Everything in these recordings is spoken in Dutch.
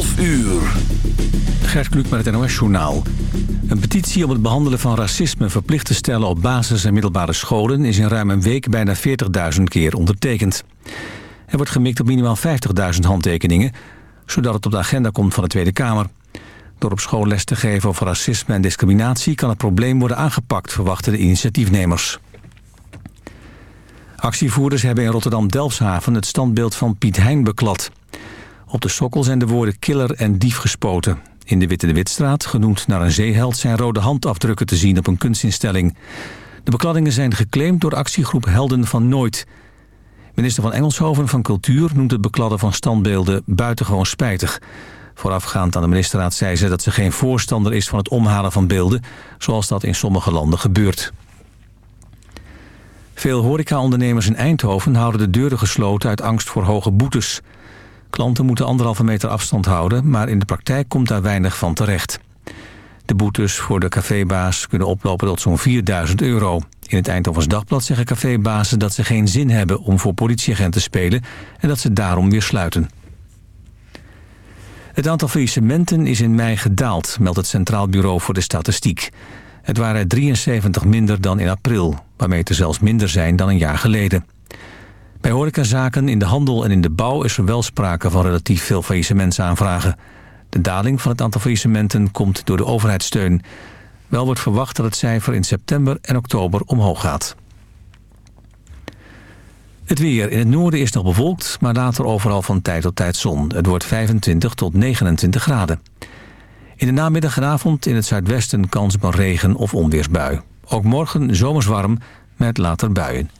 12 uur. Gert Kluk met het NOS-journaal. Een petitie om het behandelen van racisme verplicht te stellen op basis- en middelbare scholen... is in ruim een week bijna 40.000 keer ondertekend. Er wordt gemikt op minimaal 50.000 handtekeningen... zodat het op de agenda komt van de Tweede Kamer. Door op school les te geven over racisme en discriminatie... kan het probleem worden aangepakt, verwachten de initiatiefnemers. Actievoerders hebben in Rotterdam-Delfshaven het standbeeld van Piet Hein beklad. Op de sokkel zijn de woorden killer en dief gespoten. In de Witte de Witstraat, genoemd naar een zeeheld... zijn rode handafdrukken te zien op een kunstinstelling. De bekladdingen zijn geclaimd door actiegroep Helden van Nooit. Minister van Engelshoven van Cultuur noemt het bekladden van standbeelden buitengewoon spijtig. Voorafgaand aan de ministerraad zei ze dat ze geen voorstander is van het omhalen van beelden... zoals dat in sommige landen gebeurt. Veel horecaondernemers in Eindhoven houden de deuren gesloten uit angst voor hoge boetes. Klanten moeten anderhalve meter afstand houden, maar in de praktijk komt daar weinig van terecht. De boetes voor de cafébaas kunnen oplopen tot zo'n 4000 euro. In het Eindhovens Dagblad zeggen cafébazen dat ze geen zin hebben om voor politieagent te spelen en dat ze daarom weer sluiten. Het aantal faillissementen is in mei gedaald, meldt het Centraal Bureau voor de Statistiek. Het waren 73 minder dan in april, waarmee het er zelfs minder zijn dan een jaar geleden. Bij horecazaken, in de handel en in de bouw is er wel sprake van relatief veel faillissementsaanvragen. De daling van het aantal faillissementen komt door de overheidssteun. Wel wordt verwacht dat het cijfer in september en oktober omhoog gaat. Het weer. In het noorden is nog bewolkt, maar later overal van tijd tot tijd zon. Het wordt 25 tot 29 graden. In de namiddag en avond in het zuidwesten kans op regen- of onweersbui. Ook morgen zomers warm met later buien.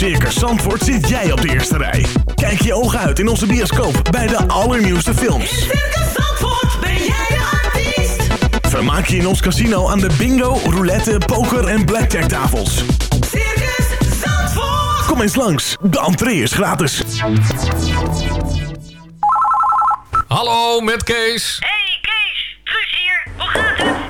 Circus Zandvoort zit jij op de eerste rij. Kijk je ogen uit in onze bioscoop bij de allernieuwste In films. Circus Zandvoort ben jij de artiest. Vermaak je in ons casino aan de bingo, roulette, poker en blackjack tafels. Circus Zandvoort. Kom eens langs, de entree is gratis. Hallo, met Kees. Hey Kees, Truus hier, hoe gaat het?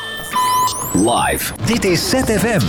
Live. Dit is ZFM.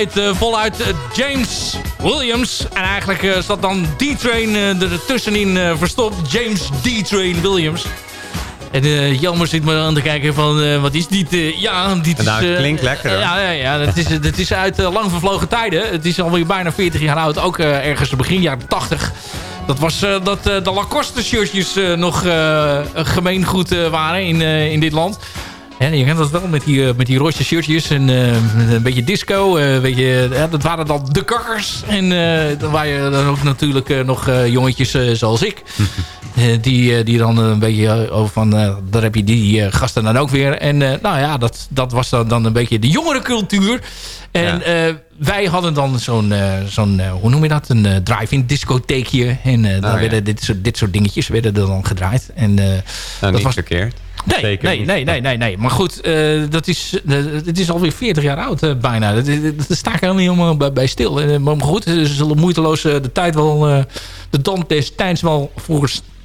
Heet eh, voluit eh, James Williams. En eigenlijk eh, zat dan D-Train er tussenin verstopt. James D-Train Williams. En eh Jelmer zit me aan te kijken van, wat is dit? eh, ja, dit is... Nou, klinkt lekker, hoor. Ja, ja, ja dat, is, dat is uit lang vervlogen tijden. Het is alweer bijna 40 jaar oud. Ook ergens begin jaren 80. Dat was dat de Lacoste shirtjes nog gemeengoed waren in, in dit land. Ja, je kent dat wel met die, eh, met die roze shirtjes en eh, een beetje disco. eh, een beetje, ja, dat waren dan de kakkers. En eh dan waren je dan ook natuurlijk eh, nog eh, jongetjes eh, zoals ik. Eh, die, eh, die dan een beetje eh, over van... eh, daar heb je die eh, gasten dan ook weer. En eh, nou ja, dat, dat was dan, dan een beetje de jongere cultuur. En eh, wij hadden dan zo'n, eh, zo'n eh, hoe noem je dat? Een eh, drive-in discotheekje. En eh, dan Oh, ja. werden dit soort, dit soort dingetjes werden er dan gedraaid. En eh, Nou, dat was verkeerd. Nee, nee, nee, nee, nee, nee. Maar goed, eh, dat is, eh, het is alweer 40 jaar oud eh, bijna. Dat, dat, dat sta ik helemaal niet helemaal bij, bij stil. Maar goed, ze zullen moeiteloos de tijd wel, de damp des tijds wel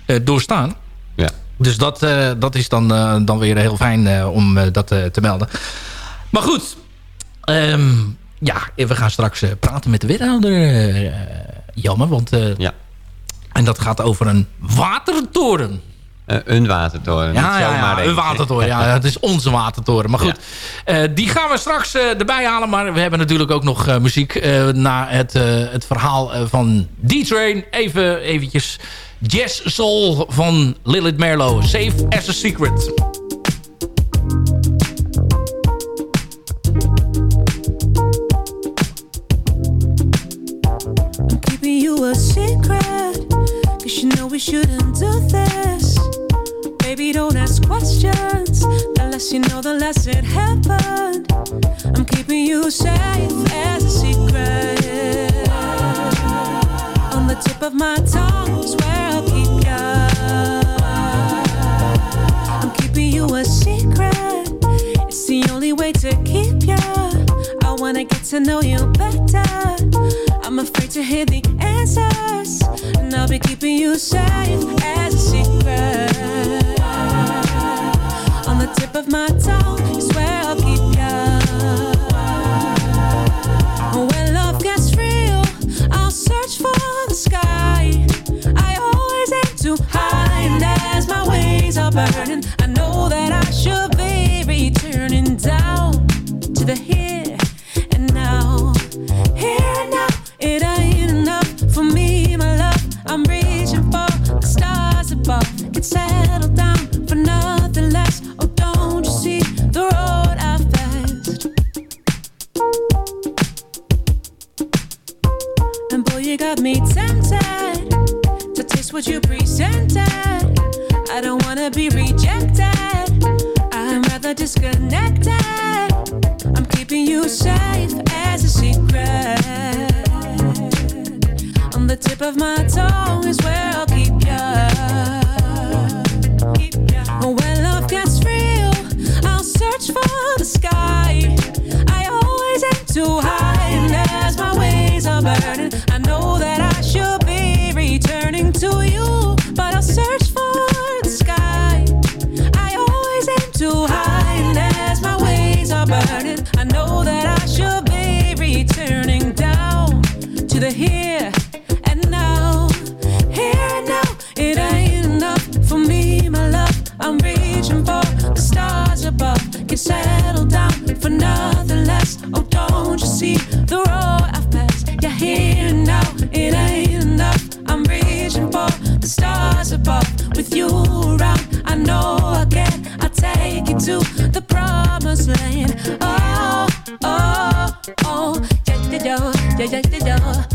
eh, doorstaan. Ja. Dus dat, dat is dan, dan weer heel fijn om dat te melden. Maar goed, ehm, ja, we gaan straks praten met de wethouder, Jammer. Want, Ja. En dat gaat over een watertoren. Eh, een watertoren. Ja, niet ja, een watertoren. Ja, het is onze watertoren. Maar goed, eh, die gaan we straks eh, erbij halen. Maar we hebben natuurlijk ook nog eh, muziek eh, na het, eh, het verhaal eh, van D-Train. Even eventjes jazz soul van Lilith Merlo. Safe as a Secret. I'm keeping you a secret. Cause you know we shouldn't Less you know, the less it happened. I'm keeping you safe as a secret. On the tip of my tongue is where I'll keep ya. I'm keeping you a secret. It's the only way to keep ya. I wanna get to know you better. I'm afraid to hear the answers, and I'll be keeping you safe as a secret. Of my tongue is where I'll keep ya. When love gets real, I'll search for the sky. I always aim too high, and as my wings are burning, tip of my tongue is where I'll keep ya. When love gets real, I'll search for the sky. I always aim too high, and as my wings are burning, I know that I should be returning to you. But I'll search for the sky. I always aim too high, and as my wings are burning, I know that I should be returning down to the here Oh, oh, oh, just the door, just the door.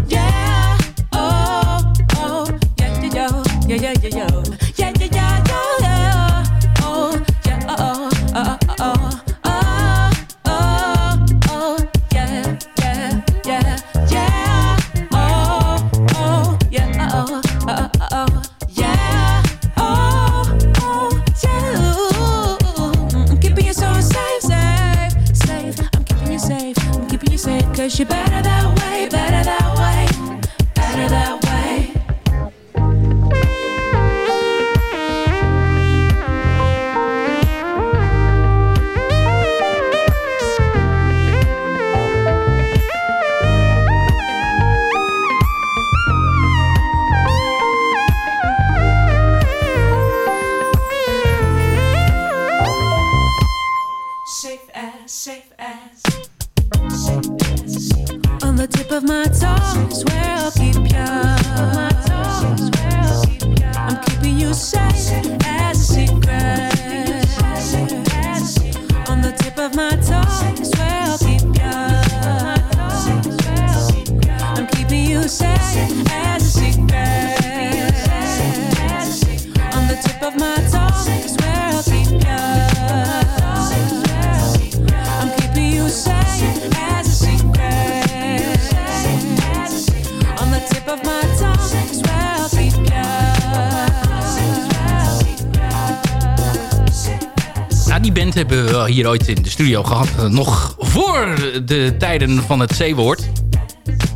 Hier ooit in de studio gehad. eh, Nog voor de tijden van het C-woord.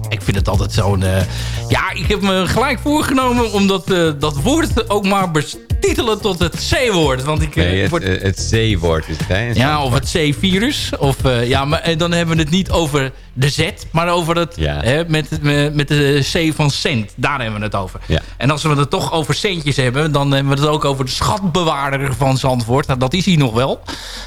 Ik vind het altijd zo'n... eh, ja, ik heb me gelijk voorgenomen om dat, eh, dat woord ook maar betitelen tot het C-woord. Want ik... eh, Nee, het, word- eh, het C-woord is het, hè? ja, of het C-virus. Of, eh, ja, maar en dan hebben we het niet over de Z, maar over het hè, met, met, met de C van cent. Daar hebben we het over. Ja. En als we het toch over centjes hebben, dan hebben we het ook over de schatbewaarder van Zandvoort. Nou, dat is hij nog wel.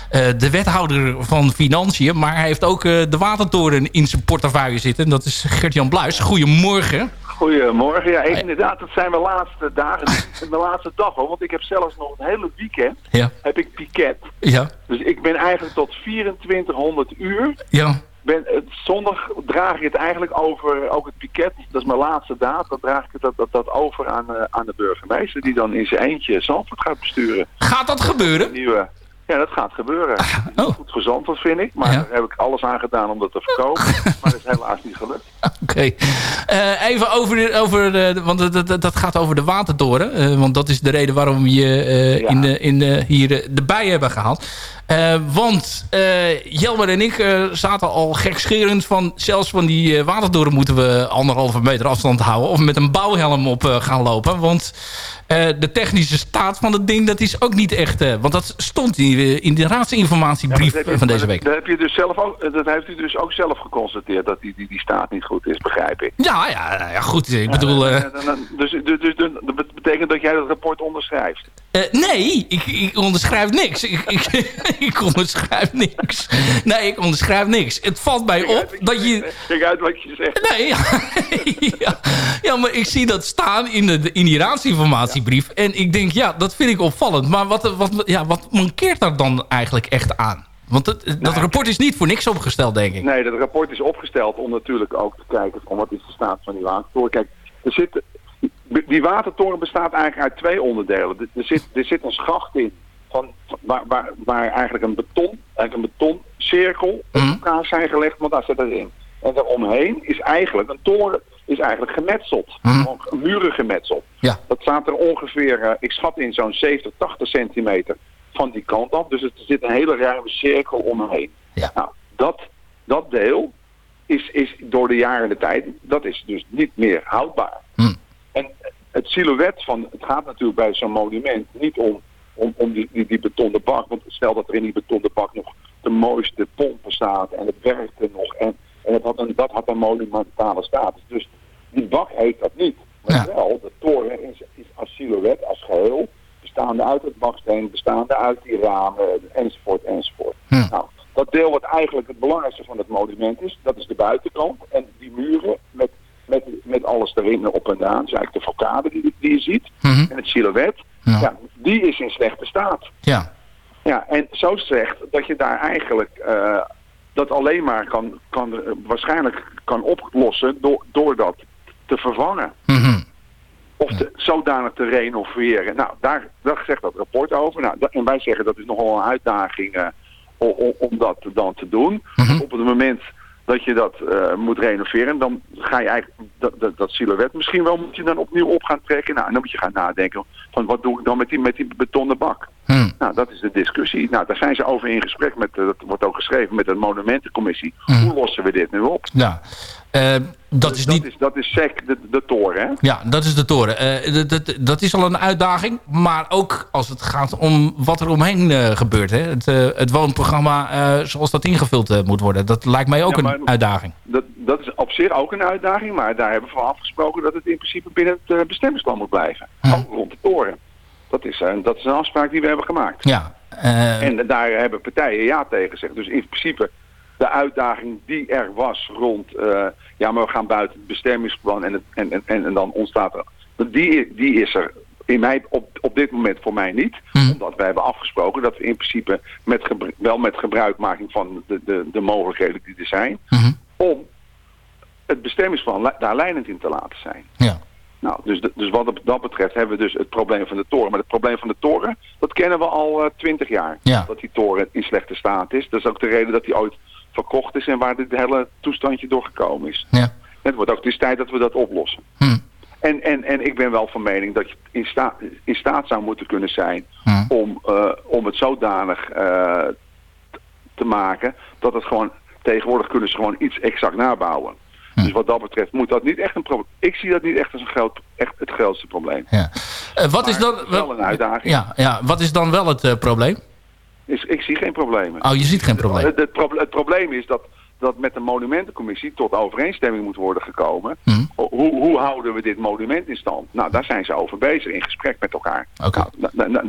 Eh, de wethouder van Financiën, maar hij heeft ook eh, de watertoren in zijn portefeuille zitten. Dat is Gert-Jan Bluis. Goedemorgen. Goedemorgen. Ja, inderdaad, dat zijn mijn laatste dagen. Mijn laatste dag hoor, want ik heb zelfs nog het hele weekend Ja. heb ik piket. Ja. Dus ik ben eigenlijk tot 2400 uur. Ja. Ben, het, zondag draag ik het eigenlijk over, ook het piket, dat is mijn laatste daad, dan draag ik het, dat, dat, dat over aan, eh, aan de burgemeester die dan in zijn eentje Zandvoort gaat besturen. Gaat dat gebeuren? Nieuwe, ja, dat gaat gebeuren. Goed voor Zandvoort vind ik, maar daar heb ik alles aan gedaan om dat te voorkomen. maar dat is helaas niet gelukt. Oké. Eh, even over, over de, want dat, dat, dat gaat over de watertoren. eh, want dat is de reden waarom we je eh, in de, in de, hier erbij hebben gehaald. Eh, want Jelmer en ik zaten al gekscherend van... zelfs van die watertoren moeten we anderhalve meter afstand houden... of met een bouwhelm op gaan lopen. Want de technische staat van het ding, dat is ook niet echt... want dat stond in, in de raadsinformatiebrief je- van deze week. Dat, dat heb je dus zelf ook, dat heeft u dus ook zelf geconstateerd dat die, die, die staat niet goed is, begrijp ik. Ja, ja, ja goed. Ik bedoel... eh, Ja, dus, dus, dus, dus dat betekent dat jij dat rapport onderschrijft. Eh, nee, ik, ik onderschrijf niks. Ik, ik, ik onderschrijf niks. Nee, ik onderschrijf niks. Het valt mij op dat je... Kijk uit wat je zegt. Nee, ja, ja, ja, maar ik zie dat staan in, de, in die raadsinformatiebrief. En ik denk, ja, dat vind ik opvallend. Maar wat, wat, ja, wat mankeert daar dan eigenlijk echt aan? Want het, dat rapport is niet voor niks opgesteld, denk ik. Nee, dat rapport is opgesteld om natuurlijk ook te kijken van wat is de staat van die watertoren. Kijk, er zit, die watertoren bestaat eigenlijk uit twee onderdelen. Er, zit, er zit een schacht in van, waar, waar, waar eigenlijk een beton, eigenlijk een betoncirkel op elkaar zijn gelegd, want daar zit erin. En daaromheen is eigenlijk, een toren is eigenlijk gemetseld. Gewoon Muren gemetseld. Ja. Dat staat er ongeveer, eh, ik schat in zo'n 70, 80 centimeter van die kant af. Dus er zit een hele ruime cirkel omheen. Nou, dat, dat deel is, is door de jaren de tijd, dat is dus niet meer houdbaar. En het silhouet van, het gaat natuurlijk bij zo'n monument niet om, om, om die, die, die betonnen bak. Want stel dat er in die betonnen bak nog de mooiste pompen staat en het werkte nog. En, en het had een, dat had een monumentale status. Dus die bak heeft dat niet. Maar wel, de toren is, is als silhouet, als geheel, bestaande uit het baksteen, bestaande uit die ramen, enzovoort, enzovoort. Nou, dat deel wat eigenlijk het belangrijkste van het monument is, dat is de buitenkant. En die muren met, met, met alles erin op en aan, dus eigenlijk de façade die, die je ziet, en het silhouet, ja. die is in slechte staat. Ja. Ja, en zo slecht dat je daar eigenlijk eh, dat alleen maar kan, kan, eh, waarschijnlijk kan oplossen door, door dat te vervangen. Of te, zodanig te renoveren. Nou, daar, daar zegt dat rapport over. Nou, en wij zeggen dat is nogal een uitdaging eh, o- o- om dat dan te doen. Op het moment dat je dat eh, moet renoveren, dan ga je eigenlijk dat, dat, dat silhouet misschien wel moet je dan opnieuw op gaan trekken. Nou, en dan moet je gaan nadenken van wat doe ik dan met die, met die betonnen bak. Nou, dat is de discussie. Nou, daar zijn ze over in gesprek met, eh, dat wordt ook geschreven met de monumentencommissie. Hoe lossen we dit nu op? Ja. Eh, dat is niet... Dat is, dat is SEC, de, de toren, hè? Ja, dat is de toren. Eh, dat, dat, is al een uitdaging. Maar ook als het gaat om wat er omheen eh, gebeurt. Hè? Het, het woonprogramma zoals dat ingevuld moet worden. Dat lijkt mij ook Ja, een uitdaging. Dat, dat is op zich ook een uitdaging, maar daar hebben we van afgesproken dat het in principe binnen het bestemmingsplan moet blijven. Ook rond de toren. Dat is, dat is een afspraak die we hebben gemaakt. Ja. En daar hebben partijen ja tegen gezegd. Dus in principe de uitdaging die er was rond, eh, ja maar we gaan buiten het bestemmingsplan en, het, en, en, en, dan ontstaat er, die, die is er in mij, op, op dit moment voor mij niet. Omdat wij hebben afgesproken dat we in principe met wel met gebruikmaking van de, de, de mogelijkheden die er zijn, om het bestemmingsplan daar leidend in te laten zijn. Ja. Nou, dus, dus wat dat- betreft hebben we dus het probleem van de toren. Maar het probleem van de toren, dat kennen we al twintig jaar. Ja. Dat die toren in slechte staat is. Dat is ook de reden dat die ooit verkocht is en waar dit hele toestandje door gekomen is. Ja. Het wordt ook het is tijd dat we dat oplossen. En, en, en ik ben wel van mening dat je in, sta, in staat zou moeten kunnen zijn om, eh, om het zodanig eh, te maken dat het gewoon tegenwoordig kunnen ze gewoon iets exact nabouwen. Dus wat dat betreft moet dat niet echt een probleem. Ik zie dat niet echt als een groot, echt het grootste probleem. Ja. Eh, wat is dan... wel een uitdaging. Ja, ja, wat is dan wel het probleem? Is, ik zie geen problemen. Oh, je ziet geen probleem. Het, het, proble- het probleem is dat, dat met de monumentencommissie tot overeenstemming moet worden gekomen. Hoe, hoe houden we dit monument in stand? Nou, daar zijn ze over bezig, in gesprek met elkaar.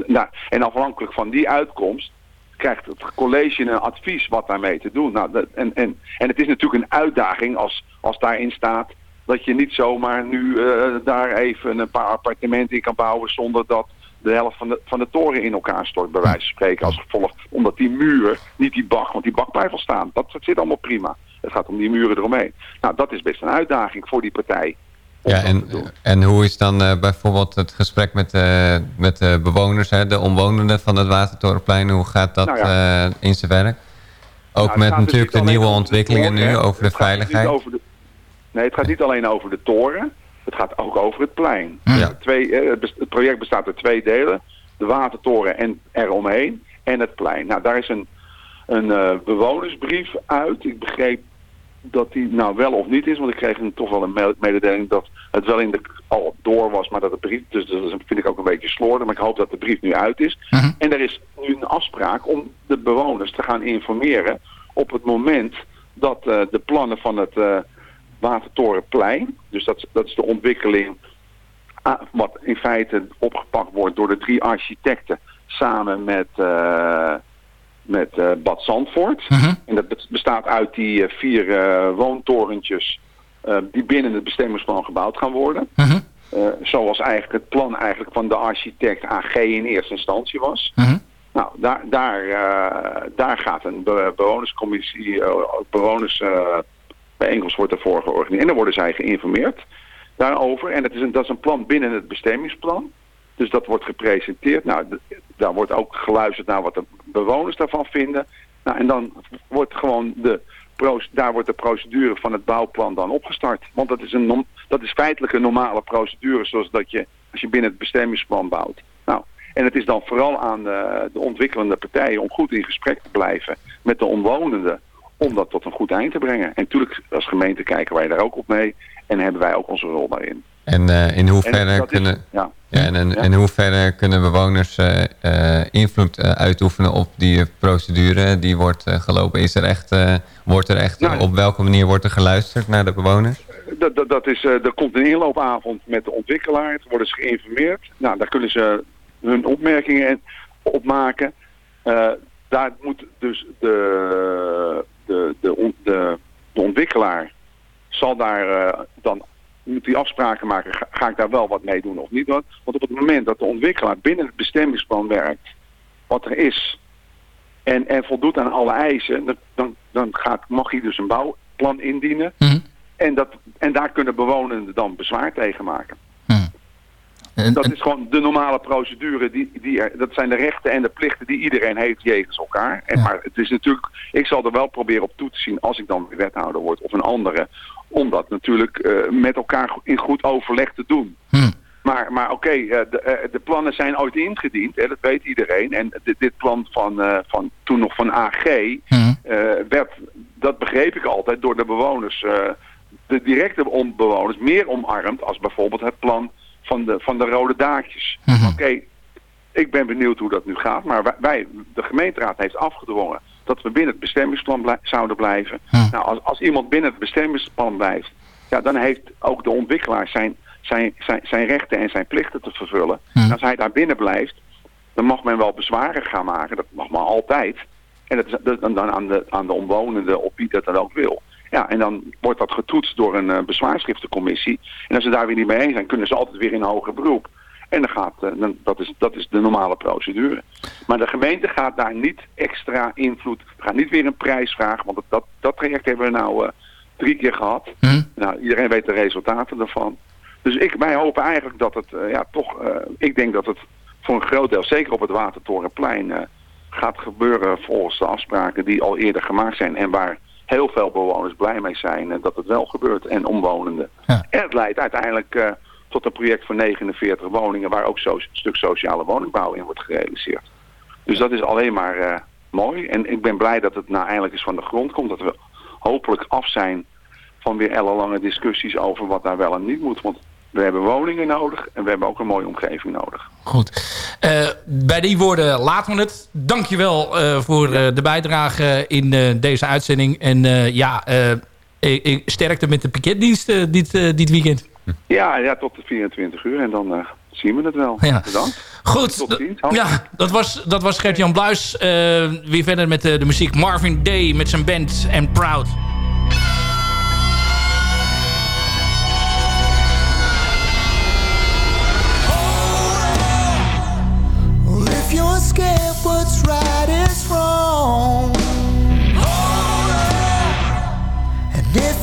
Nou, en afhankelijk van die uitkomst krijgt het college een advies wat daarmee te doen. Nou, dat, en, en, en het is natuurlijk een uitdaging als, als daarin staat dat je niet zomaar nu eh, daar even een paar appartementen in kan bouwen zonder dat de helft van de, van de toren in elkaar stort, bij wijze van spreken, als gevolg. Omdat die muur, niet die bak, want die bak blijft staan. Dat, dat zit allemaal prima. Het gaat om die muren eromheen. Nou, dat is best een uitdaging voor die partij. Ja, en, en hoe is dan eh, bijvoorbeeld het gesprek met, eh, met de bewoners, hè, de omwonenden van het Watertorenplein? Hoe gaat dat Nou eh, in zijn werk? Ook Nou, met dus natuurlijk de nieuwe de ontwikkelingen toren, nu over de dus veiligheid. over de- nee, het gaat niet alleen over de toren. Het gaat ook over het plein. Ja. Twee, eh, het project bestaat uit twee delen. De watertoren en eromheen. En het plein. Nou, daar is een, een eh, bewonersbrief uit. Ik begreep dat die nou wel of niet is. Want ik kreeg een, toch wel een me- mededeling dat het wel in de, al door was. Maar dat de brief, dus dat vind ik ook een beetje slordig. Maar ik hoop dat de brief nu uit is. En er is nu een afspraak om de bewoners te gaan informeren op het moment dat eh, de plannen van het eh, Watertorenplein, dus dat, dat is de ontwikkeling ah, wat in feite opgepakt wordt door de drie architecten samen met, eh, met eh, Bad Zandvoort. En dat be- bestaat uit die eh, vier woontorentjes die binnen het bestemmingsplan gebouwd gaan worden. Eh, zoals eigenlijk het plan eigenlijk van de architect AG in eerste instantie was. Nou, daar, daar, daar gaat een be- bewonerscommissie, eh, bewonersbijeenkomst wordt ervoor georganiseerd. En dan worden zij geïnformeerd daarover. En het is een, dat is een plan binnen het bestemmingsplan. Dus dat wordt gepresenteerd. Nou, daar wordt ook geluisterd naar wat de bewoners daarvan vinden. Nou, en dan wordt gewoon de, daar wordt de procedure van het bouwplan dan opgestart. Want dat is, een, dat is feitelijk een normale procedure zoals dat je, als je binnen het bestemmingsplan bouwt. Nou, en het is dan vooral aan de, de ontwikkelende partijen om goed in gesprek te blijven met de omwonenden. Om dat tot een goed eind te brengen. En natuurlijk als gemeente kijken wij daar ook op mee. En hebben wij ook onze rol daarin. En eh, in hoeverre En is- kunnen... ja. Ja, en, en, in hoeverre kunnen bewoners eh, eh, invloed uitoefenen op die procedure die wordt gelopen? Is er echt, wordt er echt, Nou, op welke manier wordt er geluisterd naar de bewoners? Dat, dat, dat is, er komt een inloopavond met de ontwikkelaar. Worden ze geïnformeerd. Nou, daar kunnen ze hun opmerkingen op maken. Daar moet dus de, de, de, on- de, de ontwikkelaar zal daar eh, dan moet die afspraken maken. Ga, ga ik daar wel wat mee doen of niet? Want op het moment dat de ontwikkelaar binnen het bestemmingsplan werkt, wat er is, en, en voldoet aan alle eisen, dan, dan, dan gaat, mag hij dus een bouwplan indienen. En, dat, en daar kunnen bewonenden dan bezwaar tegen maken. Dat is gewoon de normale procedure. Die, die er, dat zijn de rechten en de plichten die iedereen heeft jegens elkaar. En, Maar het is natuurlijk, ik zal er wel proberen op toe te zien als ik dan weer wethouder word of een andere. Om dat natuurlijk eh, met elkaar in goed overleg te doen. Maar, maar oké, eh, de, eh, de plannen zijn ooit ingediend, hè, dat weet iedereen. En dit, dit plan van, van toen nog van AG eh, werd, dat begreep ik altijd, door de bewoners, de directe om- bewoners, meer omarmd als bijvoorbeeld het plan van de, van de rode daakjes. Oké, ik ben benieuwd hoe dat nu gaat, maar wij- de gemeenteraad heeft afgedwongen dat we binnen het bestemmingsplan blij- zouden blijven. Nou, als, als iemand binnen het bestemmingsplan blijft, ja, dan heeft ook de ontwikkelaar zijn, zijn, zijn, zijn rechten en zijn plichten te vervullen. En als hij daar binnen blijft, dan mag men wel bezwaren gaan maken. Dat mag maar altijd. En dat is dan aan de, aan de omwonenden op wie dat dan ook wil. Ja, en dan wordt dat getoetst door een eh, bezwaarschriftencommissie. En als ze daar weer niet mee eens zijn, kunnen ze altijd weer in hoger beroep. En dan gaat, eh, dan, dat, is, dat is de normale procedure. Maar de gemeente gaat daar niet extra invloed, gaat niet weer een prijs vragen. Want dat, dat traject hebben we nou eh, drie keer gehad. Nou, iedereen weet de resultaten daarvan. Dus ik, wij hopen eigenlijk dat het, ja toch, ik denk dat het voor een groot deel, zeker op het Watertorenplein, gaat gebeuren volgens de afspraken die al eerder gemaakt zijn. En waar heel veel bewoners blij mee zijn eh, dat het wel gebeurt en omwonenden. En het leidt uiteindelijk eh, tot een project van 49 woningen waar ook zo, een stuk sociale woningbouw in wordt gerealiseerd. Dus dat is alleen maar eh, mooi. En ik ben blij dat het nou eindelijk eens van de grond komt. Dat we hopelijk af zijn van weer ellenlange discussies over wat daar wel en niet moet. Want we hebben woningen nodig en we hebben ook een mooie omgeving nodig. Goed. Eh, bij die woorden laten we het. Dankjewel uh, voor uh, de bijdrage in deze uitzending. En ja, ik, sterkte met de piketdienst dit, dit weekend. Ja, ja, tot de 24 uur en dan zien we het wel. Ja. Bedankt. Goed, ja, dat was, dat was Gert-Jan Bluis. weer verder met de, de muziek Marvin Day met zijn band And Proud.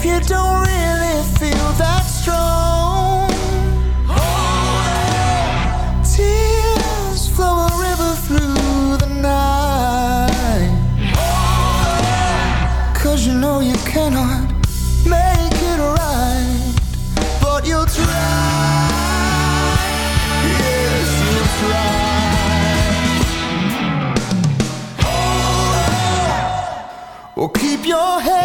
you don't really feel that strong. Tears flow a river through the you know you cannot make it right, but you'll try. Yes, you'll try. Oh, keep your head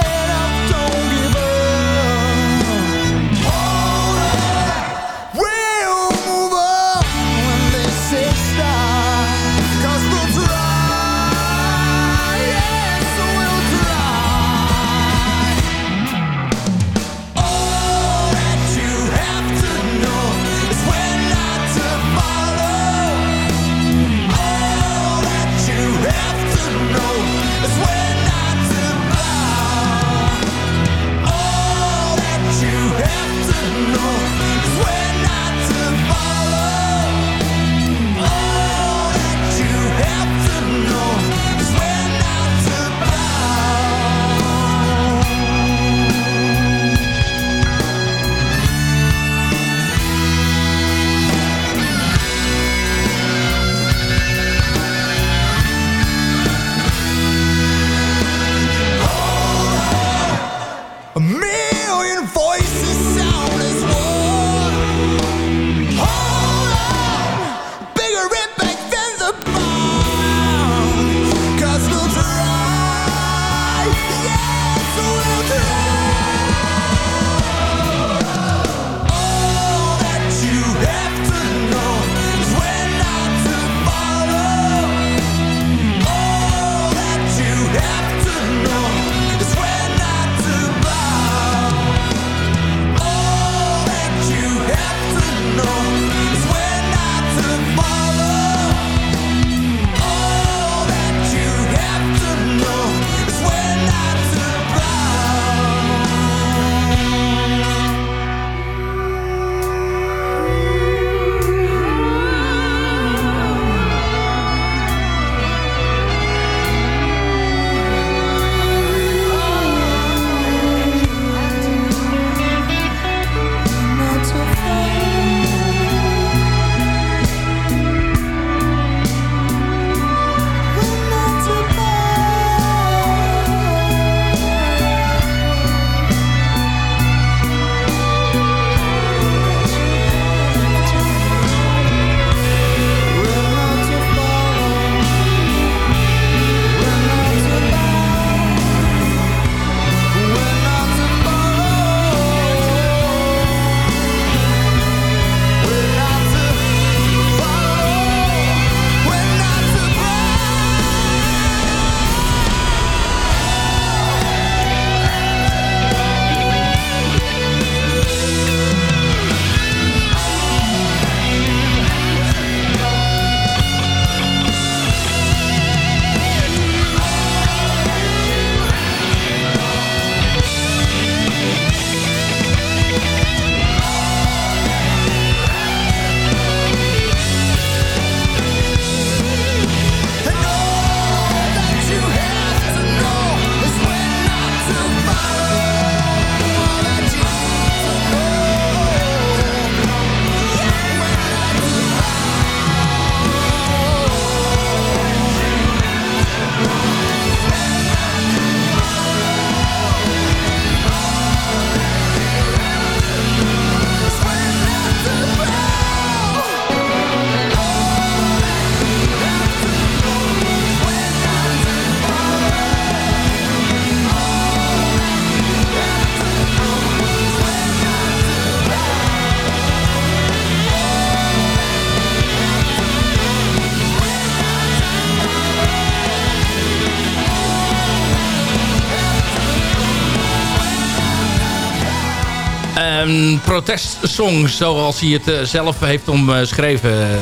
protestsong zoals hij het eh, zelf heeft omschreven. Eh,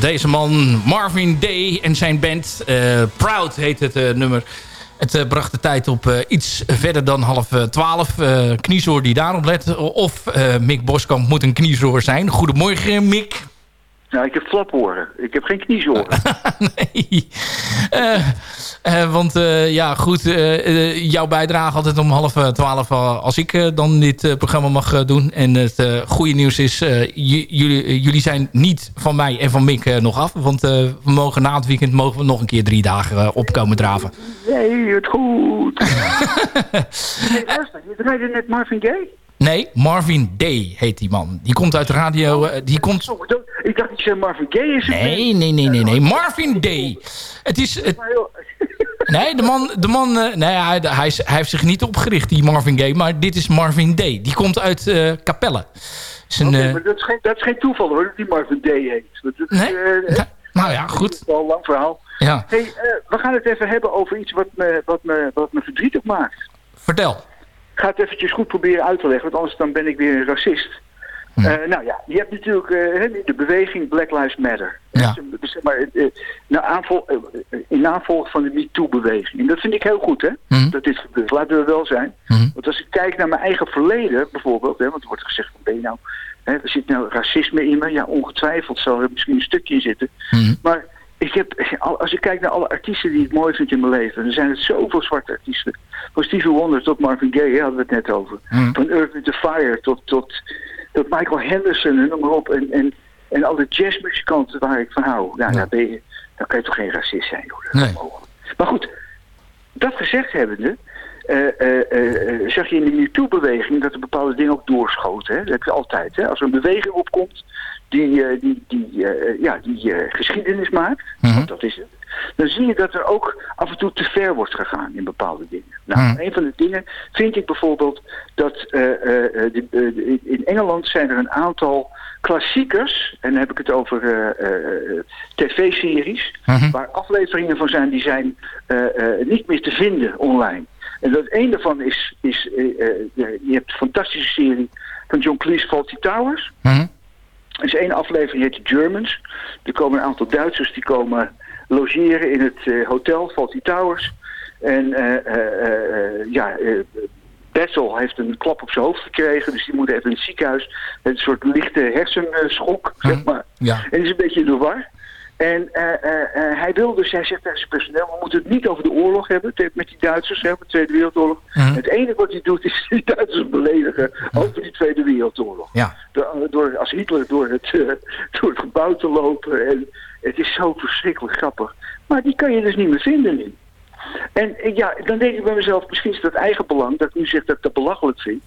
deze man, Marvin Day en zijn band. eh, Proud heet het nummer. Het bracht de tijd op iets verder dan half twaalf. Kniezoor die daarop let. Of Mick Boskamp moet een kniezoor zijn. Goedemorgen Mick. Ja, ik heb flaporen. Ik heb geen kniezoren. Eh, eh, want eh, ja, goed, jouw bijdrage altijd om half twaalf als ik dan dit programma mag doen. En het goede nieuws is, jullie, jullie zijn niet van mij en van Mick nog af. Want we mogen na het weekend mogen we nog een keer drie dagen opkomen draven. Nee, het goed. hey, luister, je draaide net Marvin Gaye? Nee, Marvin Day heet die man. Die komt uit de radio. die komt... Ik dacht, ik zei Marvin Gaye is het Nee, nee, nee, nee, nee. Marvin Day. Het is... Het... Nee, de man, de man eh, nee, hij, hij, is- hij heeft zich niet opgericht, die Marvin Gaye. Maar dit is Marvin Day. Die komt uit eh Capelle. Is eh, maar dat is, geen, dat is geen toeval hoor, dat die Marvin D heet. Dat, dat, Nee? nou ja, goed. Dat is wel een lang verhaal. Ja. Hey, we gaan het even hebben over iets wat me, wat me, wat me verdrietig maakt. Vertel. Ik ga het eventjes goed proberen uit te leggen, want anders dan ben ik weer een racist. Hm. Eh, nou ja, je hebt natuurlijk eh, de beweging Black Lives Matter. Ja. Dus, zeg maar, eh, eh, aanvol, eh, in navolg van de MeToo-beweging. En dat vind ik heel goed, hè, Hm. dat dit gebeurt. Laten we wel zijn. Want als ik kijk naar mijn eigen verleden, bijvoorbeeld, hè, want er wordt gezegd, van, ben je nou, hè, er zit nou racisme in me? Ja, ongetwijfeld zal er misschien een stukje in zitten. Maar ik heb, als ik kijk naar alle artiesten die ik mooi vind in mijn leven, dan zijn het zoveel zwarte artiesten. Van Stevie Wonder tot Marvin Gaye, hadden we het net over. Van Earth with the Fire tot, tot, tot Michael Henderson en noem maar op. En, en, en alle jazzmuzikanten waar ik van hou. Nou, daar ben je, dan kan je toch geen racist zijn, hoor. Dat is Nee. onmogelijk. Maar goed, dat gezegd hebbende, eh, eh, eh, eh, zag je in de MeToo-beweging dat er bepaalde dingen ook doorschoten. Hè? Dat heb je altijd. Hè? Als er een beweging opkomt die, eh, die, die, eh, ja, die eh, geschiedenis maakt, want dat is het, dan zie je dat er ook af en toe te ver wordt gegaan in bepaalde dingen. Nou, een van de dingen vind ik bijvoorbeeld dat eh, eh, eh, de- in Engeland zijn er een aantal klassiekers, en dan heb ik het over tv-series, waar afleveringen van zijn die zijn niet meer te vinden online. En dat een daarvan is, is je hebt een fantastische serie van John Cleese, Faulty Towers. Er is één aflevering, die heet The Germans. Er komen een aantal Duitsers die komen logeren in het eh, hotel Faulty Towers. En eh, eh, ja, Bessel heeft een klap op zijn hoofd gekregen, dus die moet even in het ziekenhuis. Met een soort lichte hersenschok, zeg maar. Ja. En die is een beetje in de war. En hij wil dus, hij zegt tegen zijn personeel, we moeten het niet over de oorlog hebben, met die Duitsers, hè, de Tweede Wereldoorlog. Het enige wat hij doet is die Duitsers beledigen over die Tweede Wereldoorlog. Ja. Door, door, als Hitler door het, door het gebouw te lopen. En het is zo verschrikkelijk grappig. Maar die kan je dus niet meer vinden nu. En eh, ja, dan denk ik bij mezelf, misschien is dat eigen belang, dat ik nu zeg dat ik dat belachelijk vind.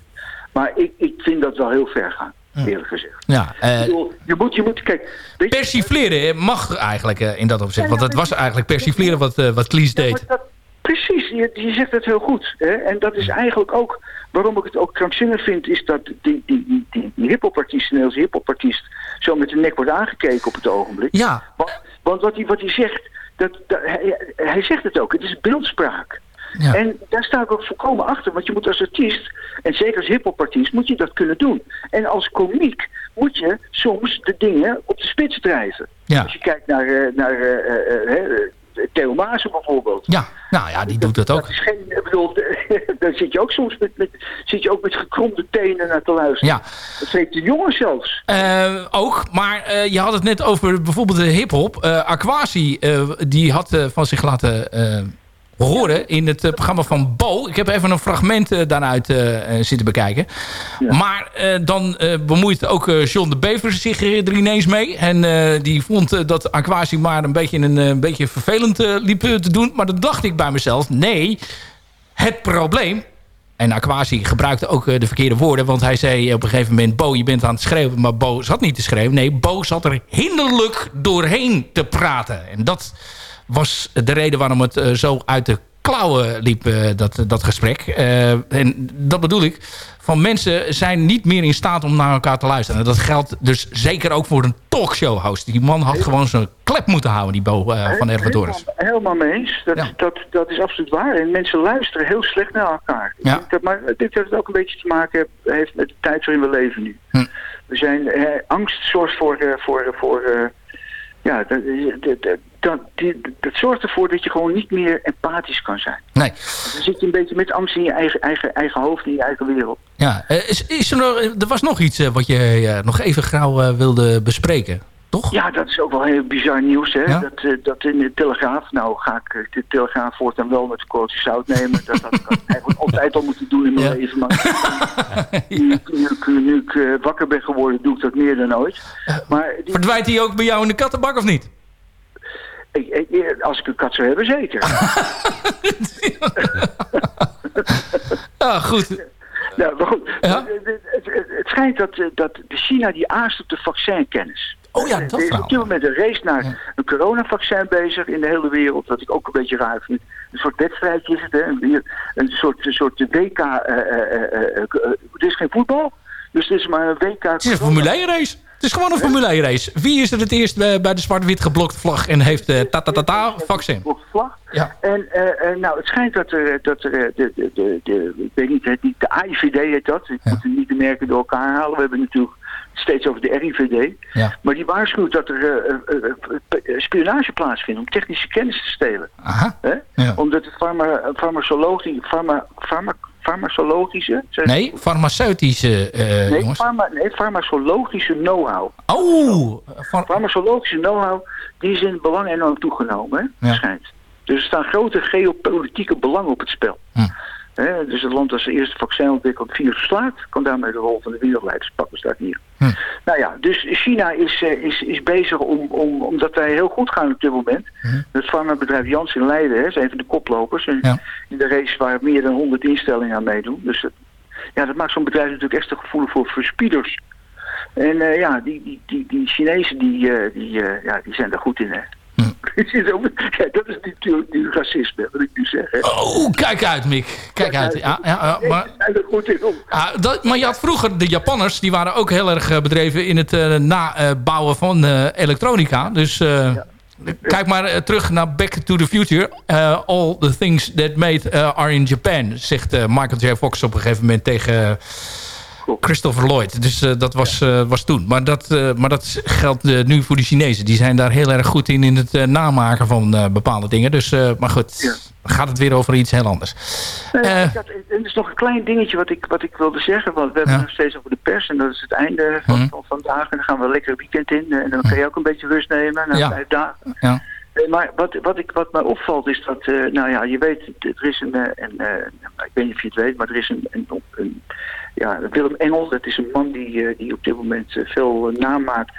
Maar ik, ik vind dat wel heel ver gaan, eerlijk gezegd. Ja, eh, bedoel, je moet, je moet, kijk, je- persifleren mag eigenlijk eh, in dat opzicht. Want het was eigenlijk persifleren wat, eh wat Cleese deed. Precies, je, je zegt het heel goed. Hè? En dat is eigenlijk ook waarom ik het ook krankzinnig vind, is dat die, die, die, die, die hiphopartiest, een Nederlandse hiphopartiest, zo met de nek wordt aangekeken op het ogenblik. Ja. Want, want wat, hij, wat hij zegt, dat, dat, hij, hij zegt het ook, het is beeldspraak. Ja. En daar sta ik ook volkomen achter, want je moet als artiest, en zeker als hiphopartiest, moet je dat kunnen doen. En als komiek moet je soms de dingen op de spits drijven. Ja. Als je kijkt naar, eh, naar eh, eh, eh, Theo Maassen bijvoorbeeld. Ja, nou ja, die doet dat ook. Dat is geen, ik bedoel, daar zit je ook soms met, met, zit je ook met gekromde tenen naar te luisteren. Ja. Dat weet de jongen zelfs. Eh, ook, maar eh, je had het net over bijvoorbeeld de hip-hop. Eh, Aquasi, die had van zich laten horen in het eh, programma van Bo. Ik heb even een fragment eh, daaruit eh, zitten bekijken. Maar dan bemoeit ook John de Bever zich er ineens mee. En die vond dat Aquasi maar een beetje, een, een beetje vervelend liep te doen. Maar dan dacht ik bij mezelf, nee, het probleem en Aquasi gebruikte ook de verkeerde woorden. Want hij zei op een gegeven moment... Bo, je bent aan het schreeuwen. Maar Bo zat niet te schreeuwen. Nee, Bo zat er hinderlijk doorheen te praten. En dat was de reden waarom het eh, zo uit de klauwen liep, eh, dat, dat gesprek. Eh, en dat bedoel ik. Van mensen zijn niet meer in staat om naar elkaar te luisteren. En dat geldt dus zeker ook voor een talkshow-host. Die man had gewoon zijn klep moeten houden, die Bo van Ervadoris. Helemaal, helemaal mee eens. Dat, dat, dat is absoluut waar. En mensen luisteren heel slecht naar elkaar. Ja. dat, maar dat het ook een beetje te maken heeft- heeft met de tijd waarin we leven nu. We zijn, eh, angst zorgt voor, voor, voor ja, dat, dat, die- dat zorgt ervoor dat je gewoon niet meer empathisch kan zijn. Nee. Dan zit je een beetje met angst in je eigen, eigen, eigen hoofd, in je eigen wereld. Ja, eh, is, is er, nog, er was nog iets eh, wat je eh, nog even gauw eh, wilde bespreken. Toch? Ja, dat is ook wel heel bizar nieuws. Hè? Ja? Dat, dat in de Telegraaf, nou ga ik de Telegraaf voortaan wel met een korreltje zout nemen. Dat had ik eigenlijk altijd al moeten doen in mijn leven. Maar nu, ik- nu, ik- nu ik wakker ben geworden, doe ik dat meer dan ooit. Maar die, Verdwijnt hij ook bij jou in de kattenbak of niet? Ik, ik- als ik een kat zou hebben, zeker. Ja, goed. Nou, maar goed. Het, het, het- het schijnt dat, eh, dat de China die aast op de vaccinkennis. Oh ja, dat Er is op dit moment een race naar een coronavaccin bezig in de hele wereld. Wat ik ook een beetje raar vind. Een soort wedstrijdje is het, hè? Een, een soort, een soort WK. eh, eh, eh, eh, eh, het is geen voetbal. Dus het is maar een WK. Het is een Formule 1 race. Het is gewoon een Formule 1 race. Wie is er het eerst bij, bij de zwart-wit geblokte vlag en heeft de ta-ta-ta-ta vaccin? vlag. Ja. En eh, eh, nou, het schijnt dat er, dat er eh, de, de, de, de, ik weet niet, het niet, de AIVD heet dat. Ik moet niet de merken door elkaar halen. We hebben natuurlijk steeds over de RIVD. Ja. Maar die waarschuwt dat er eh, eh, eh, eh, spionage plaatsvindt om technische kennis te stelen. Aha. Ja. Omdat het farma, farmacologie, farma, farma, farmacologische... zeg- Nee, farmaceutische eh, nee, jongens. farma, nee, farmacologische know-how. Oh! Farmacologische know-how, die is in het belang enorm toegenomen, hè? Ja. schijnt. Dus er staan grote geopolitieke belangen op het spel. Hm. Hè, dus het land dat zijn eerste vaccin ontwikkelt, virus verslaat, kan daarmee de rol van de wereldleiders pakken, staat hier. Hm. Nou ja, dus China is, eh, is, is bezig om, om, omdat wij heel goed gaan op dit moment. Hm. Het farmabedrijf Jans in Leiden hè, is een van de koplopers in, in de race waar meer dan 100 instellingen aan meedoen. Dus ja, dat maakt zo'n bedrijf natuurlijk extra gevoelig voor verspieders. En eh, ja, die, die, die, die Chinezen die, eh, die, ja, die zijn daar goed in, hè. ja, dat is natuurlijk racisme, wat ik nu zeg. Oh, kijk uit, Mick. Kijk uit. Ja, ja, ja, maar, goed in om. ja, dat, maar je had vroeger de Japanners, die waren ook heel erg eh, bedreven in het eh, nabouwen van eh, elektronica. Dus kijk maar terug naar Back to the Future. All the things that made are in Japan, zegt Michael J. Fox op een gegeven moment tegen Christopher Lloyd. Dus eh, dat was, eh, was toen. Maar dat, eh, maar dat geldt nu voor de Chinezen. Die zijn daar heel erg goed in, in het namaken van bepaalde dingen. Dus, maar goed, gaat het weer over iets heel anders. Had- er is nog een klein dingetje wat ik, wat ik wilde zeggen. Want we hebben Ja. nog steeds over de pers. En dat is het einde van, Mhm. van vandaag. En dan gaan we lekker weekend in. En dan kan je ook een beetje rust nemen. Na Ja. vijf dagen. ja. Maar wat, wat, ik, wat mij opvalt is dat, eh, nou ja, je weet, er is een, eh, een eh, ik weet niet of je het weet, maar er is een, een, een ja, Willem Engel, dat is een man die, die op dit moment veel naam maakt,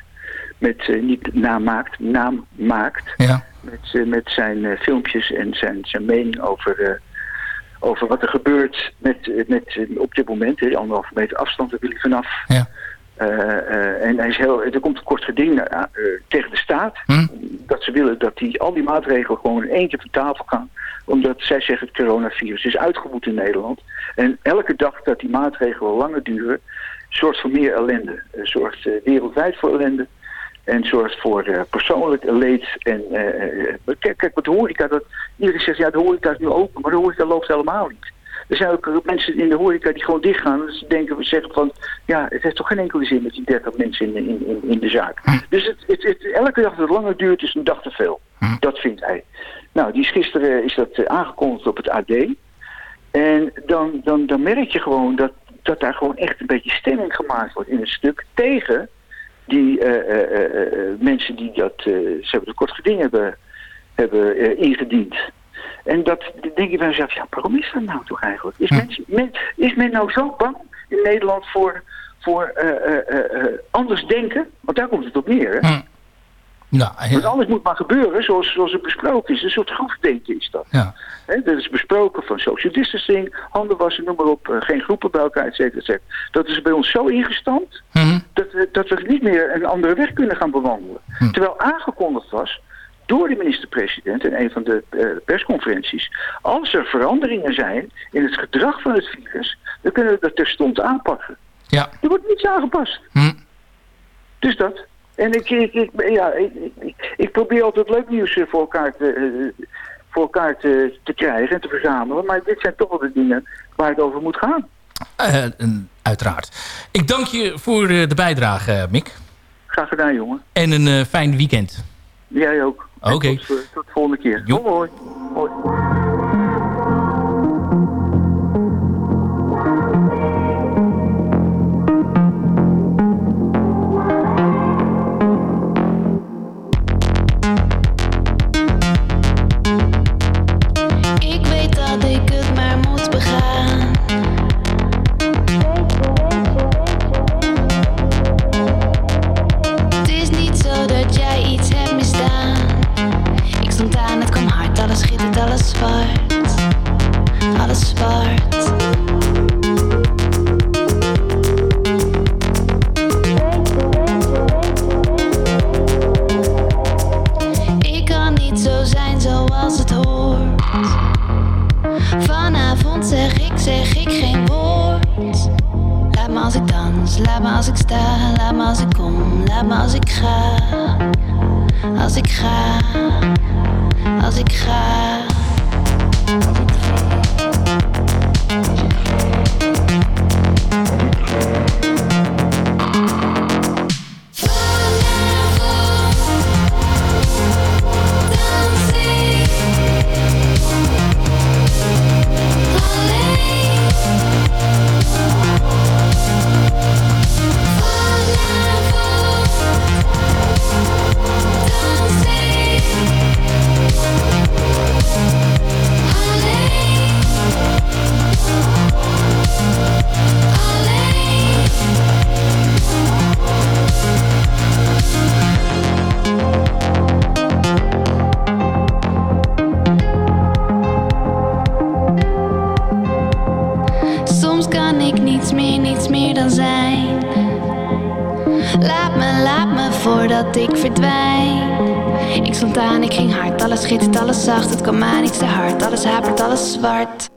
met, niet namaakt, naam maakt, Ja. met, met zijn filmpjes en zijn, zijn mening over, over wat er gebeurt met, met, op dit moment, hè, anderhalve meter afstand, daar wil hij vanaf. Ja. Eh, eh, en hij is heel, er komt een kort geding eh, tegen de staat. Hm? Dat ze willen dat die, al die maatregelen gewoon in één keer van tafel gaan. Omdat zij zeggen het coronavirus is uitgewoed in Nederland. En elke dag dat die maatregelen langer duren, zorgt voor meer ellende. Zorgt wereldwijd voor ellende. En zorgt voor persoonlijk leed. En kijk, kijk, wat de horeca, dat, iedereen zegt ja de horeca is nu open, maar de horeca loopt helemaal niet. Er zijn ook mensen in de horeca die gewoon dichtgaan. Dus ze denken, we zeggen van, ja, het heeft toch geen enkele zin met die 30 mensen in, in, in, in de zaak. Dus het, het, het- elke dag dat het langer duurt is een dag te veel. Dat vindt hij. Nou, die is gisteren is dat eh, aangekondigd op het AD. En dan, dan, dan merk je gewoon dat, dat daar gewoon echt een beetje stemming gemaakt wordt in het stuk tegen die eh, eh, mensen die dat, ze hebben de kort geding hebben, hebben ingediend. En dat denk je bij jezelf, ja, waarom is dat nou toch eigenlijk? Is, mensen, men, is men nou zo bang in Nederland voor, voor eh, eh, eh, anders denken? Want daar komt het op neer, hè? Nou, Want alles moet maar gebeuren zoals, zoals het besproken is. Een soort groepdenken is dat. Ja. Dat is besproken van social distancing, handen wassen, noem maar op. geen groepen bij elkaar, et cetera, et cetera. Dat is bij ons zo ingestampt Mhm. dat, we, dat we niet meer een andere weg kunnen gaan bewandelen. Terwijl aangekondigd was door de minister-president in een van de eh, persconferenties. Als er veranderingen zijn in het gedrag van het virus, dan kunnen we dat terstond aanpakken. Ja. Er wordt niets aangepast. Hm. Dus dat. En ik, ik, ik, ja, ik, ik, probeer altijd leuk nieuws eh, voor elkaar te, eh, voor elkaar te, te krijgen en te verzamelen. Maar dit zijn toch wel de dingen waar het over moet gaan. Uiteraard. Ik dank je voor de bijdrage, Mick. Graag gedaan, jongen. En een fijn weekend. Jij ook. Oké. Tot, eh, tot de volgende keer. Hoi. Hoi. Voordat ik verdwijn. Ik stond aan, ik ging hard, alles schittert, alles zacht. Het kwam aan, ik zei hard, alles hapert, alles zwart.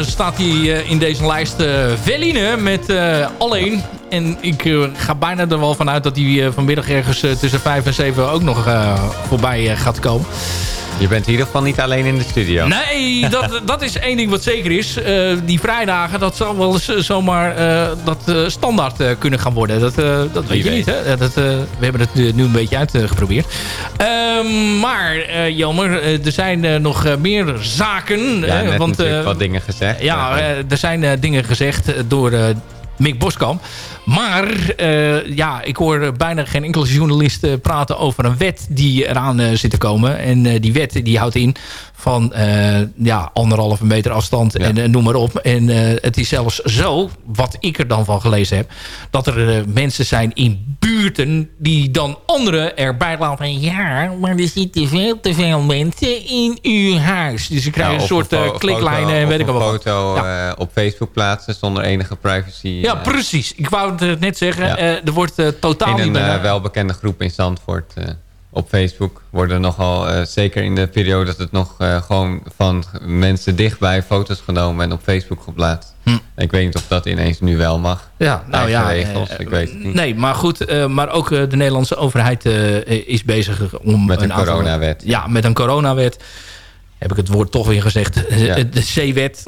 Staat hij eh, in deze lijst eh Veline met eh, Alleen. En ik eh, ga bijna er wel vanuit dat hij eh, vanmiddag ergens eh, tussen 5 en 7 ook nog eh, voorbij eh, gaat komen. Je bent in ieder geval niet alleen in de studio. Nee, dat, dat is één ding wat zeker is. Eh, die vrijdagen, dat zal wel eens eh, zomaar eh, dat standaard kunnen gaan worden. Dat, dat weet je weet. niet, hè? Dat, we hebben het nu, een beetje uitgeprobeerd. Ehm, maar, jammer, er zijn nog meer zaken. Ja, net want, natuurlijk wat dingen gezegd. ja, er zijn dingen gezegd door Mick Boskamp. Maar eh, ja, ik hoor bijna geen enkele journalist eh, praten over een wet die eraan eh, zit te komen. En die wet die houdt in van eh, ja, anderhalve meter afstand en eh, noem maar op. En eh, het is zelfs zo, wat ik er dan van gelezen heb... dat er mensen zijn in buurten die dan anderen erbij laten van... ja, maar er zitten veel te veel mensen in uw huis. Dus ze krijgen Ja, een soort kliklijnen en weet ik wel een wat. foto Ja. op Facebook plaatsen zonder enige privacy. Ja, precies. Ik wou het net zeggen. Er wordt totaal in een welbekende groep in Zandvoort op Facebook worden nogal, eh, zeker in de periode dat het nog eh, gewoon van mensen dichtbij foto's genomen en op Facebook geplaatst. Ik weet niet of dat ineens nu wel mag. Hm. Ja, nou ja, regels, eh, ik weet het niet. Nee, maar goed. maar ook de Nederlandse overheid is bezig om... Met een aantal- coronawet. Ja, met een coronawet. Heb ik het woord toch weer gezegd. Ja. De C-wet.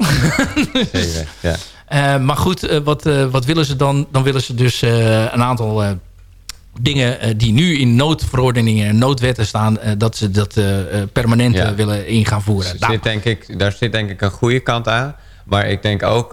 Ja. Maar goed, wat, wat willen ze dan? Dan willen ze dus een aantal dingen eh, die nu in noodverordeningen en noodwetten staan... eh, dat ze dat eh, permanent Ja. willen in gaan voeren. Er Nou, zit, denk ik, daar zit denk ik een goede kant aan. Maar ik denk ook...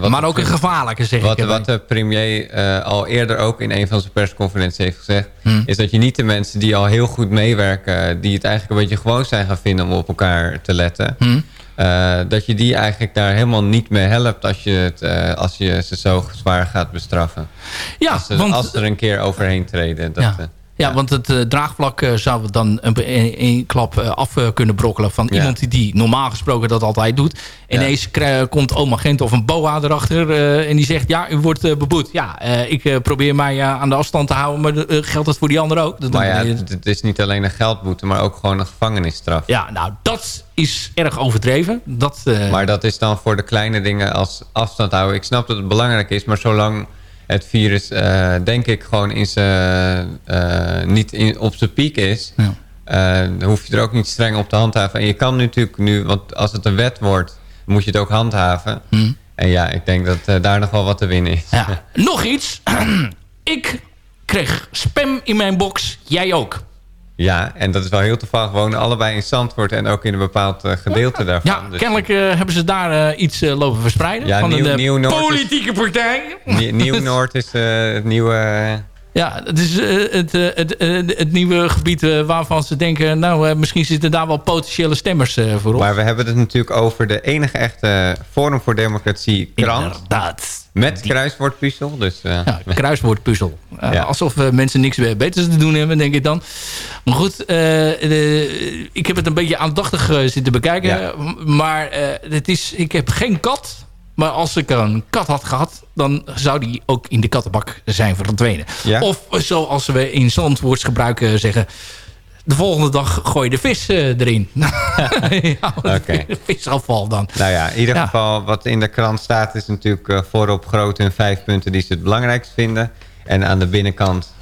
wat maar ook een gevaarlijke, zeg wat, ik. wat de premier al eerder ook in een van zijn persconferenties heeft gezegd... Hmm. is dat je niet de mensen die al heel goed meewerken... die het eigenlijk een beetje gewoon zijn gaan vinden om op elkaar te letten... Hmm. Eh, dat je die eigenlijk daar helemaal niet mee helpt... als je, het, eh, als je ze zo zwaar gaat bestraffen. Ja, als, ze, want- als er een keer overheen treden. Dat, Ja. Ja, want het eh, draagvlak eh, zou we dan een, een, klap eh, af kunnen brokkelen... van Ja. iemand die, die normaal gesproken dat altijd doet. Ineens krij- komt oma Gent of een boa erachter... en die zegt, ja, u wordt beboet. Ja, ik probeer mij aan de afstand te houden... maar geldt dat voor die anderen ook? Dat Maar ja, het, het is niet alleen een geldboete, maar ook gewoon een gevangenisstraf. ja, nou, dat is erg overdreven. Dat, Maar dat is dan voor de kleine dingen als afstand houden. Ik snap dat het belangrijk is, maar zolang het virus, eh, denk ik, gewoon in zijn, eh, niet in, op zijn piek is... eh, dan hoef je er ook niet streng op te handhaven. En je kan nu natuurlijk nu, want als het een wet wordt, moet je het ook handhaven. En ja, ik denk dat daar nog wel wat te winnen is. Ja. Nog iets. ik kreeg spam in mijn box. Jij ook. Ja, en dat is wel heel toevallig. We wonen allebei in Zandvoort en ook in een bepaald eh, gedeelte daarvan. Ja, Dus kennelijk eh, hebben ze daar eh, iets lopen verspreiden. Ja, van Nieuw- is- politieke partij. Nie- Nieuw-Noord is het nieuwe... Ja, het is eh, het, eh, het, eh, het nieuwe gebied waarvan ze denken... nou, misschien zitten daar wel potentiële stemmers voor op. Maar we hebben het natuurlijk over de enige echte Forum voor Democratie krant. Inderdaad. Met kruiswoordpuzzel. Dus, eh, Ja, kruiswoordpuzzel. Ja. Alsof mensen niks be- beters te doen hebben, denk ik dan. Maar goed, de- ik heb het een beetje aandachtig zitten bekijken. Ja. Maar het is, ik heb geen kat. Maar als ik een kat had gehad, dan zou die ook in de kattenbak zijn verdwenen. Ja? Of zoals we in Zandvoorts gebruiken zeggen... De volgende dag gooi je de vis eh, erin. ja, Oké. Visafval dan. Nou ja, in ieder Ja. geval wat in de krant staat... is natuurlijk eh, voorop groot hun vijf punten die ze het belangrijkst vinden. En aan de binnenkant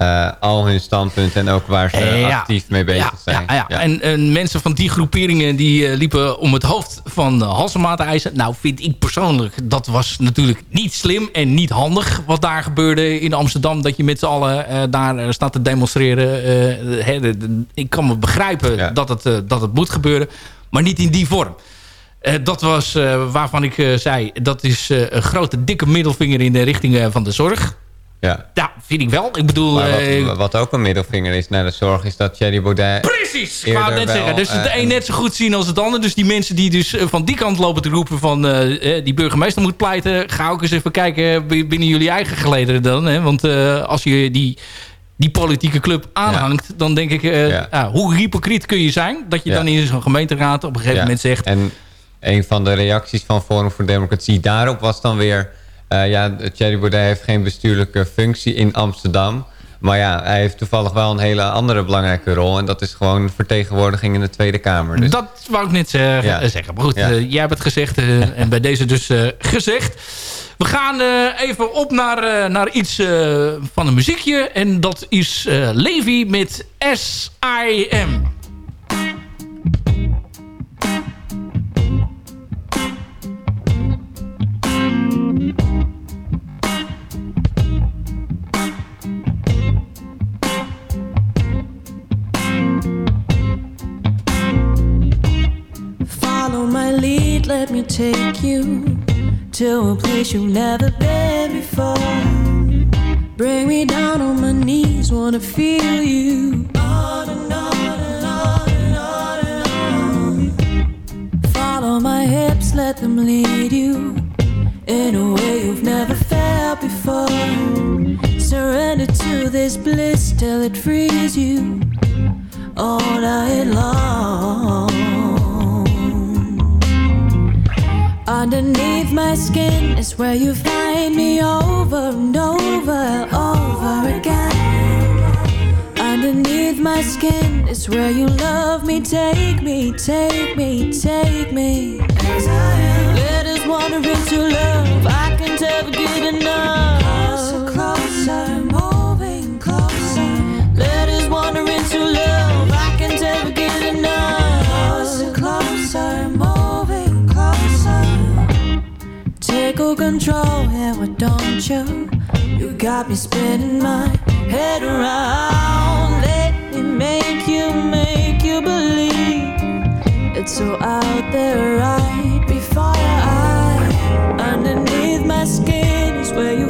eh, al hun standpunten... en ook waar ze Eh, ja. actief mee bezig ja, zijn. Ja, ja. En, en mensen van die groeperingen die eh, liepen om het hoofd van Halsema te eisen. Nou, vind ik persoonlijk, dat was natuurlijk niet slim en niet handig wat daar gebeurde in Amsterdam. Dat je met z'n allen daar staat te demonstreren. Hè, de- de- ik kan me begrijpen dat, het, dat het moet gebeuren, maar niet in die vorm. Dat was waarvan ik zei, dat is een grote dikke middelvinger in de richting van de zorg. Ja. Ja, vind ik wel. Ik bedoel... Maar eh, wat, wat ook een middelvinger is naar de zorg... is dat Thierry Baudet... Precies, ik wou net zeggen. Dus het eh, een net zo goed zien als het ander. Dus die mensen die dus eh, van die kant lopen te roepen van die burgemeester moet pleiten. Ga ook eens even kijken binnen jullie eigen gelederen dan. Hè? Want als je die, die politieke club aanhangt, dan denk ik, Ja. ah, hoe hypocriet kun je zijn? Dat je dan in zo'n gemeenteraad op een gegeven moment zegt... En een van de reacties van Forum voor Democratie daarop was dan weer... eh, ja, Thierry Baudet heeft geen bestuurlijke functie in Amsterdam. Maar ja, hij heeft toevallig wel een hele andere belangrijke rol. En dat is gewoon vertegenwoordiging in de Tweede Kamer. Dus, Dat wou ik net eh, Ja. zeggen. Maar goed, Ja. eh, jij hebt het gezegd eh, en bij deze dus eh, gezegd. We gaan eh, even op naar, eh, naar iets eh, van een muziekje. En dat is eh Levi met S.I.M. let me take you to a place you've never been before. Bring me down on my knees, wanna feel you. On and on and on and on and on. Follow my hips, let them lead you in a way you've never felt before. Surrender to this bliss till it frees you all night long. Underneath my skin is where you find me over and over, over again. Underneath my skin is where you love me. Take me, take me, take me. As I am. Let us wander into love. I can never get enough. Control, yeah, why don't you? You got me spinning my head around. Let me make you, make you believe it's so out there right before your eyes. Underneath my skin is where you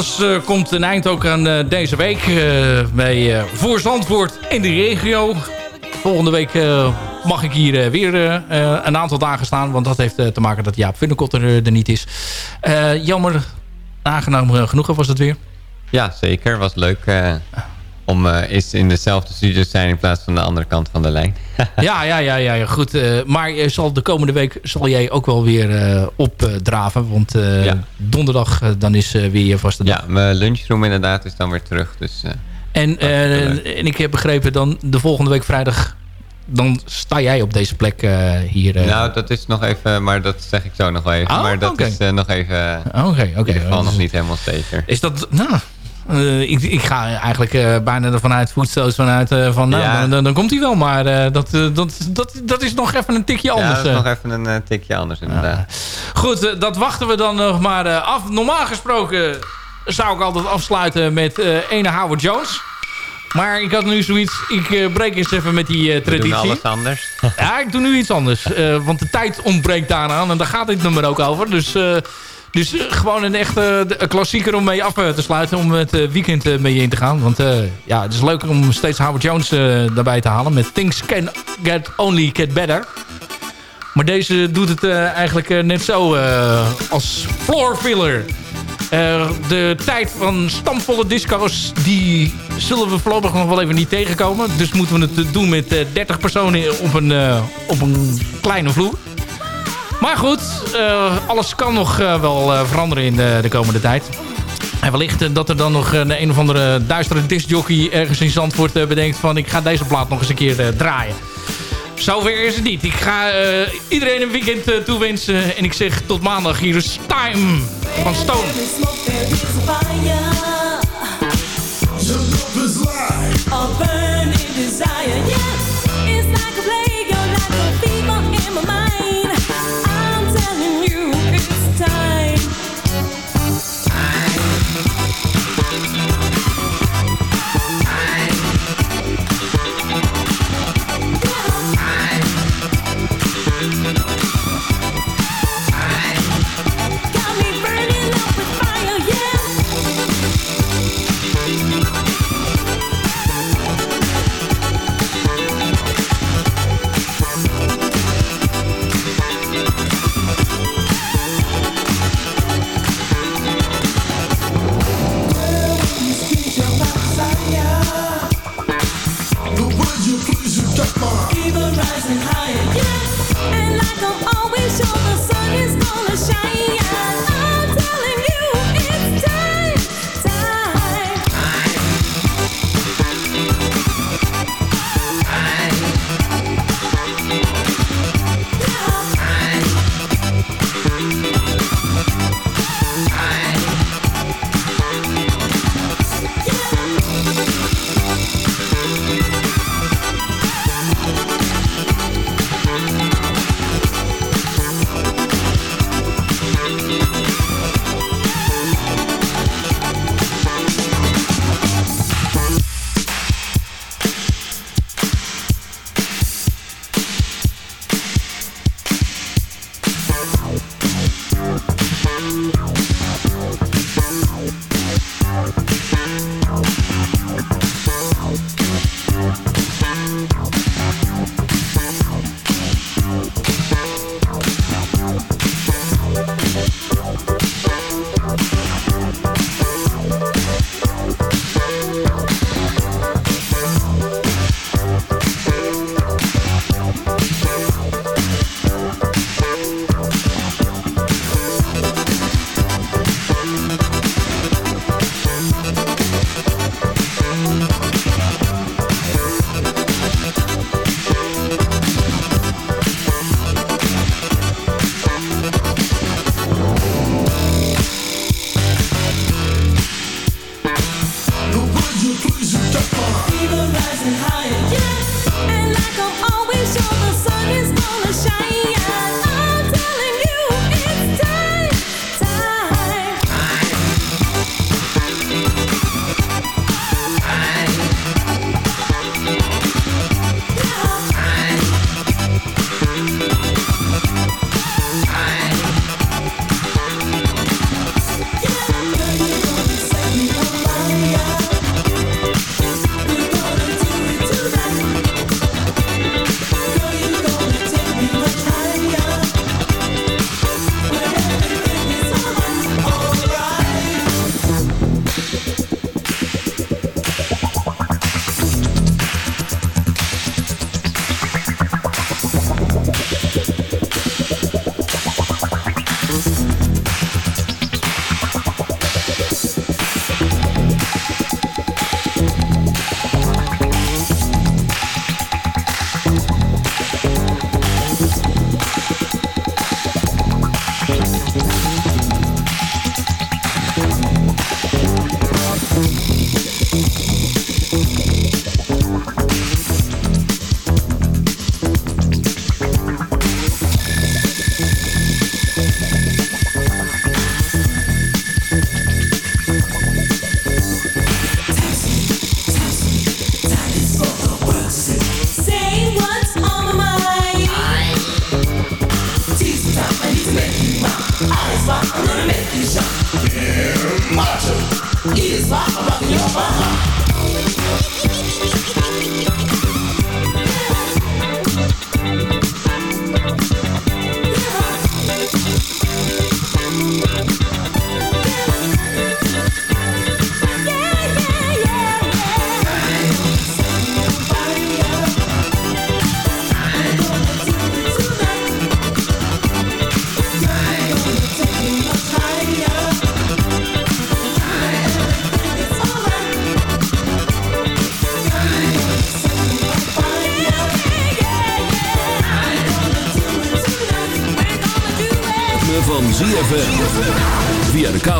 alles eh, komt een eind ook aan eh, deze week. eh, bij Voor Zandvoort in de regio. Volgende week mag ik hier weer een aantal dagen staan. Want dat heeft te maken dat Jaap Vinnekot er, er niet is. Jammer, aangenaam eh, genoeg was het weer. Ja, zeker. Was leuk om eh, eens in dezelfde studio te zijn in plaats van de andere kant van de lijn. ja, ja, ja, ja, goed. eh, maar je zal de komende week zal jij ook wel weer eh, opdraven. Want eh, donderdag eh, dan is eh, weer je vaste dag. Ja, mijn lunchroom inderdaad is dan weer terug. Dus, eh, En, eh, en ik heb begrepen dan de volgende week vrijdag... dan sta jij op deze plek eh, hier. eh. nou, dat is nog even, maar dat zeg ik zo nog wel even. Oh, maar dat oké. is eh, nog even Oké, oké. in ieder geval Dus- nog niet helemaal zeker. Is dat... Nou, eh, ik, ik ga eigenlijk eh, bijna ervan uit, voetstoot vanuit eh, van... Nou, Ja. dan, dan, dan komt hij wel. Maar eh, dat, eh, dat, dat, dat is nog even een tikje Ja, anders. dat is eh. nog even een eh, tikje anders inderdaad. Goed, eh, dat wachten we dan nog maar eh, af. Normaal gesproken zou ik altijd afsluiten met eh ene Howard Jones. Maar ik had nu zoiets... Ik eh, breek eens even met die eh, We traditie. doen alles anders. Ja, ik doe nu iets anders. Eh, want de tijd ontbreekt daaraan. En daar gaat dit nummer ook over. Dus, eh, dus eh, gewoon een echte klassieker om mee af eh, te sluiten. Om het eh, weekend mee in te gaan. Want ja, het is leuk om steeds Howard Jones daarbij te halen. Met Things Can Get Only Get Better. Maar deze doet het eigenlijk net zo als floor filler. De tijd van stamvolle disco's, die zullen we voorlopig nog wel even niet tegenkomen. Dus moeten we het doen met eh, 30 personen op een, op een kleine vloer. Maar goed, eh, alles kan nog eh, wel eh, veranderen in de, de komende tijd. En wellicht dat er dan nog een, een of andere duistere discjockey ergens in Zandvoort eh, bedenkt van... ik ga deze plaat nog eens een keer eh, draaien. Zover is het niet. Ik ga eh, iedereen een weekend toewensen. En ik zeg tot maandag. Hier is Time van Stone. A burning desire, yeah. It's like a plague,